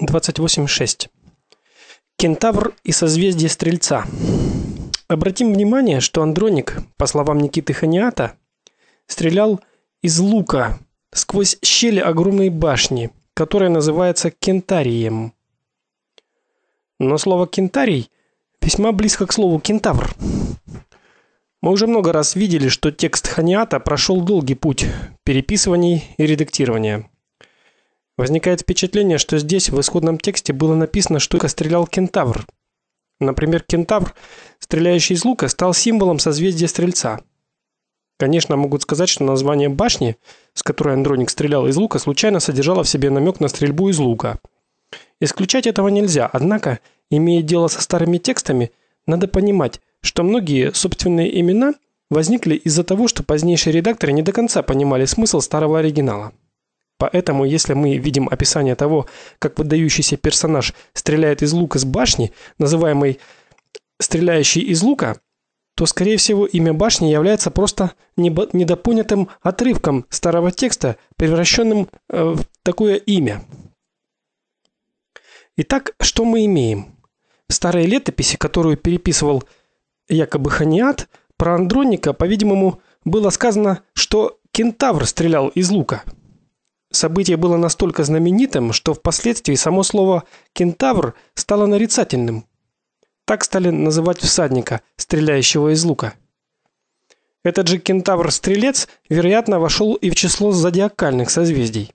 28.6. Кентавр и созвездие Стрельца. Обратим внимание, что Андроник, по словам Никиты Ханиата, стрелял из лука сквозь щели огромной башни, которая называется Кентарием. Но слово кентарий весьма близко к слову кентавр. Мы уже много раз видели, что текст Ханиата прошел долгий путь переписываний и редактирования. Возникает впечатление, что здесь в исходном тексте было написано, что стрелял кентавр. Например, кентавр, стреляющий из лука, стал символом созвездия Стрельца. Конечно, могут сказать, что название башни, с которой Андроник стрелял из лука, случайно содержало в себе намек на стрельбу из лука. Исключать этого нельзя, однако, имея дело со старыми текстами, надо понимать, что многие собственные имена возникли из-за того, что позднейшие редакторы не до конца понимали смысл старого оригинала. Поэтому, если мы видим описание того, как выдающийся персонаж стреляет из лука с башни, называемой стреляющий из лука, то скорее всего имя башни является просто недопонятым отрывком старого текста, превращенным э, в такое имя. Итак, что мы имеем? В старой летописи, которую переписывал якобы Ханиат, про Андроника, по-видимому, было сказано, что кентавр стрелял из лука. Событие было настолько знаменитым, что впоследствии само слово кентавр стало нарицательным. Так стали называть всадника, стреляющего из лука. Этот же кентавр-стрелец, вероятно, вошел и в число зодиакальных созвездий.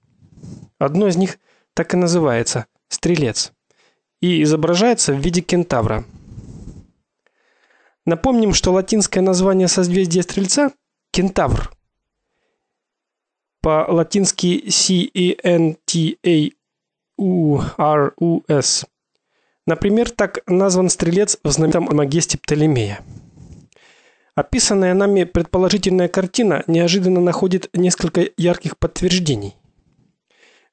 Одно из них так и называется стрелец и изображается в виде кентавра. Напомним, что латинское название созвездия Стрельца кентавр по-латински C E N T A U R U S. Например, так назван стрелец в знаменитом Магесте Птолемея. Описанная нами предположительная картина неожиданно находит несколько ярких подтверждений.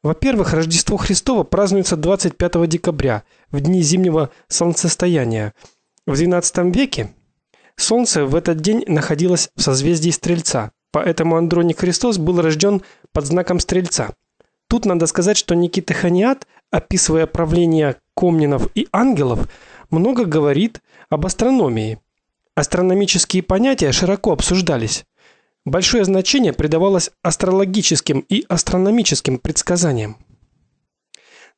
Во-первых, Рождество Христово празднуется 25 декабря, в дни зимнего солнцестояния. В XII веке солнце в этот день находилось в созвездии Стрельца. Поэтому Андроник Христос был рожден под знаком Стрельца. Тут надо сказать, что Никита Ханиат, описывая правление комнинов и ангелов, много говорит об астрономии. Астрономические понятия широко обсуждались. Большое значение придавалось астрологическим и астрономическим предсказаниям.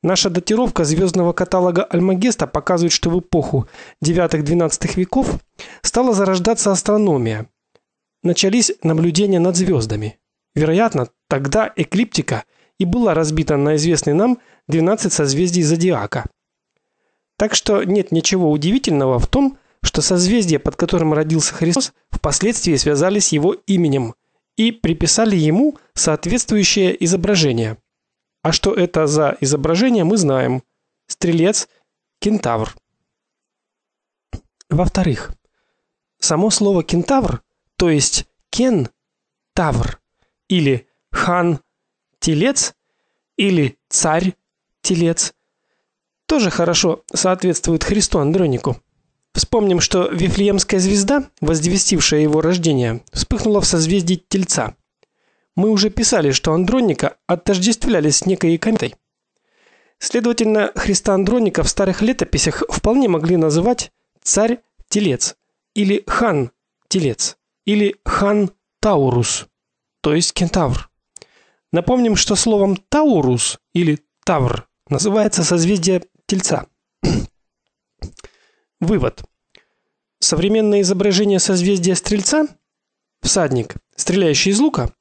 Наша датировка звездного каталога Альмагеста показывает, что в эпоху IX-XII веков стала зарождаться астрономия начались наблюдения над звездами. Вероятно, тогда эклиптика и была разбита на известные нам 12 созвездий зодиака. Так что нет ничего удивительного в том, что созвездия, под которым родился Христос, впоследствии связались с его именем и приписали ему соответствующее изображение. А что это за изображение, мы знаем. Стрелец, кентавр. Во-вторых, само слово кентавр то есть Кен Тавр или Хан Телец или Царь Телец тоже хорошо соответствует Христу Андронику. Вспомним, что Вифлеемская звезда, возвестившая его рождение, вспыхнула в созвездии Тельца. Мы уже писали, что Андроника отождествляли с некой кометой. Следовательно, Христа Андроника в старых летописях вполне могли называть царь Телец или хан Телец или хан Таурус, то есть кентавр. Напомним, что словом Таурус или Тавр называется созвездие Тельца. Вывод. Современное изображение созвездия Стрельца, всадник, стреляющий из лука,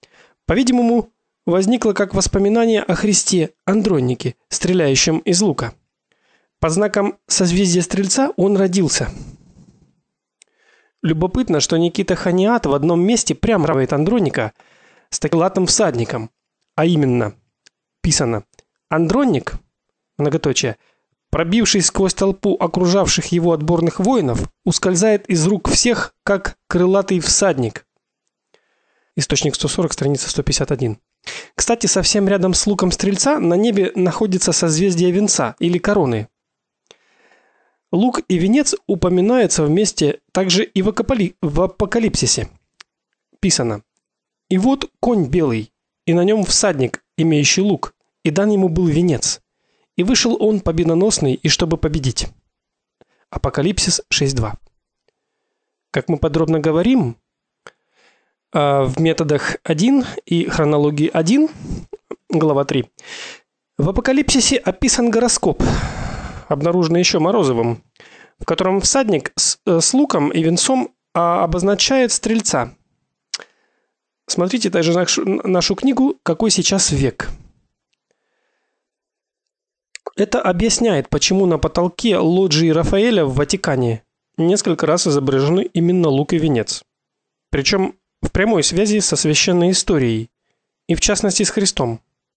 по-видимому, возникло как воспоминание о Христе Андронике, стреляющем из лука. По знакам созвездия Стрельца он родился. Любопытно, что Никита Ханиат в одном месте прямо равняет Андроника с таким всадником, а именно писано: Андроник, многоточие, пробившись сквозь толпу окружавших его отборных воинов, ускользает из рук всех, как крылатый всадник. Источник 140, страница 151. Кстати, совсем рядом с луком стрельца на небе находится созвездие венца или короны. Лук и венец упоминаются вместе также и в, Акапали... в Апокалипсисе. Писано: "И вот конь белый, и на нем всадник, имеющий лук, и дан ему был венец, И вышел он победоносный, и чтобы победить. Апокалипсис 6:2. Как мы подробно говорим, а, в методах 1 и хронологии 1, глава 3. В Апокалипсисе описан гороскоп, обнаруженный еще Морозовым, в котором всадник с, э, с луком и венцом а, обозначает стрельца. Смотрите также нашу, нашу книгу Какой сейчас век. Это объясняет, почему на потолке лоджии Рафаэля в Ватикане несколько раз изображены именно лук и венец. Причем в прямой связи со священной историей, и в частности с Христом.